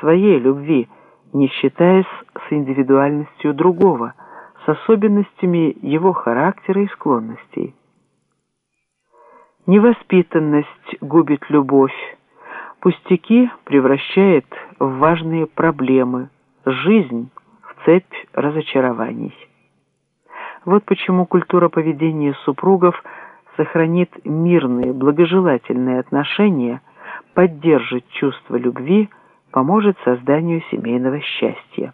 своей любви, не считаясь с индивидуальностью другого, с особенностями его характера и склонностей. Невоспитанность губит любовь, пустяки превращает в важные проблемы, жизнь в цепь разочарований. Вот почему культура поведения супругов сохранит мирные, благожелательные отношения, поддержит чувство любви, поможет созданию семейного счастья.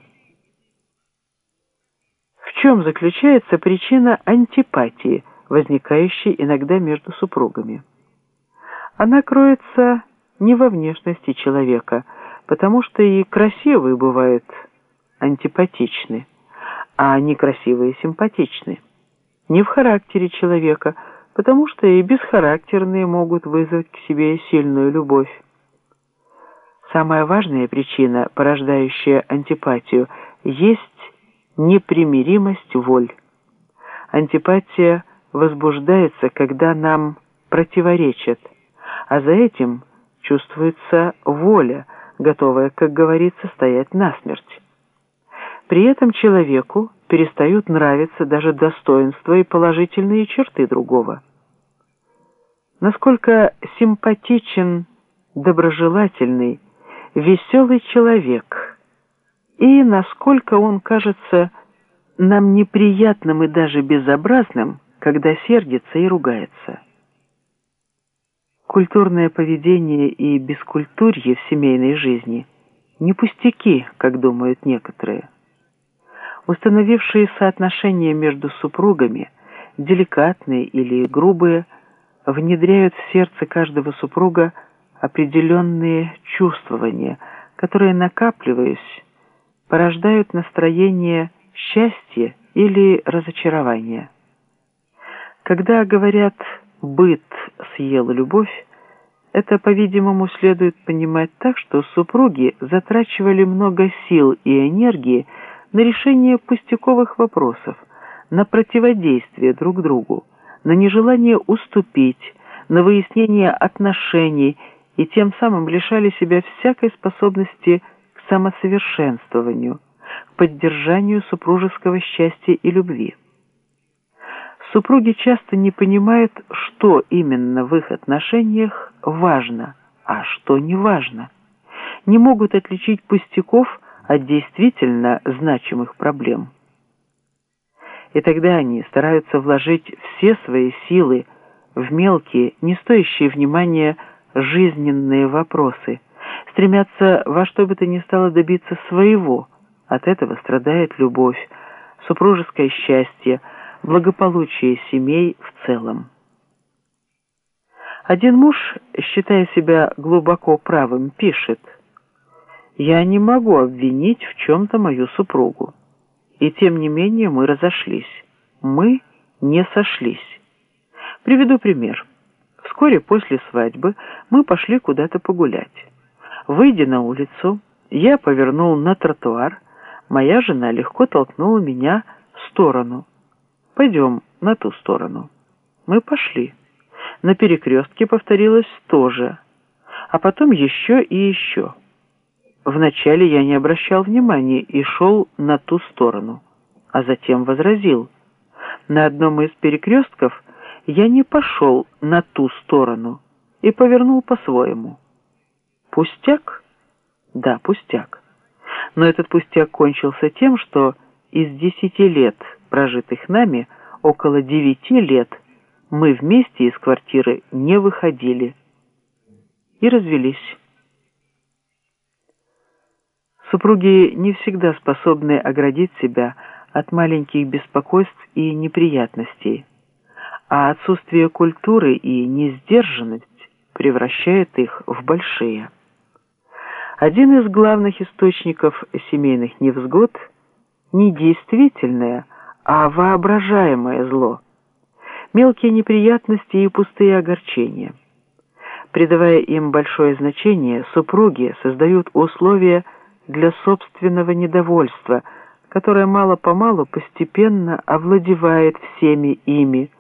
В чем заключается причина антипатии – возникающей иногда между супругами. Она кроется не во внешности человека, потому что и красивые бывают антипатичны, а некрасивые симпатичны. Не в характере человека, потому что и бесхарактерные могут вызвать к себе сильную любовь. Самая важная причина, порождающая антипатию, есть непримиримость воль. Антипатия – возбуждается, когда нам противоречат, а за этим чувствуется воля, готовая, как говорится, стоять насмерть. При этом человеку перестают нравиться даже достоинства и положительные черты другого. Насколько симпатичен, доброжелательный, веселый человек, и насколько он кажется нам неприятным и даже безобразным – когда сердится и ругается. Культурное поведение и бескультурье в семейной жизни не пустяки, как думают некоторые. Установившие соотношения между супругами, деликатные или грубые, внедряют в сердце каждого супруга определенные чувствования, которые, накапливаясь, порождают настроение счастья или разочарования. Когда говорят «быт съел любовь», это, по-видимому, следует понимать так, что супруги затрачивали много сил и энергии на решение пустяковых вопросов, на противодействие друг другу, на нежелание уступить, на выяснение отношений и тем самым лишали себя всякой способности к самосовершенствованию, к поддержанию супружеского счастья и любви. Супруги часто не понимают, что именно в их отношениях важно, а что не важно. Не могут отличить пустяков от действительно значимых проблем. И тогда они стараются вложить все свои силы в мелкие, не стоящие внимания жизненные вопросы, стремятся во что бы то ни стало добиться своего. От этого страдает любовь, супружеское счастье, благополучие семей в целом. Один муж, считая себя глубоко правым, пишет «Я не могу обвинить в чем-то мою супругу, и тем не менее мы разошлись. Мы не сошлись». Приведу пример. Вскоре после свадьбы мы пошли куда-то погулять. Выйдя на улицу, я повернул на тротуар, моя жена легко толкнула меня в сторону – Пойдем на ту сторону. Мы пошли. На перекрестке повторилось то же, а потом еще и еще. Вначале я не обращал внимания и шел на ту сторону, а затем возразил. На одном из перекрестков я не пошел на ту сторону и повернул по-своему. Пустяк? Да, пустяк. Но этот пустяк кончился тем, что из десяти лет – прожитых нами, около девяти лет мы вместе из квартиры не выходили и развелись. Супруги не всегда способны оградить себя от маленьких беспокойств и неприятностей, а отсутствие культуры и несдержанность превращает их в большие. Один из главных источников семейных невзгод – недействительное, а воображаемое зло, мелкие неприятности и пустые огорчения. Придавая им большое значение, супруги создают условия для собственного недовольства, которое мало-помалу постепенно овладевает всеми ими,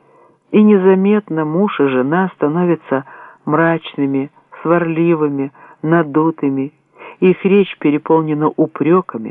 и незаметно муж и жена становятся мрачными, сварливыми, надутыми, Их речь переполнена упреками,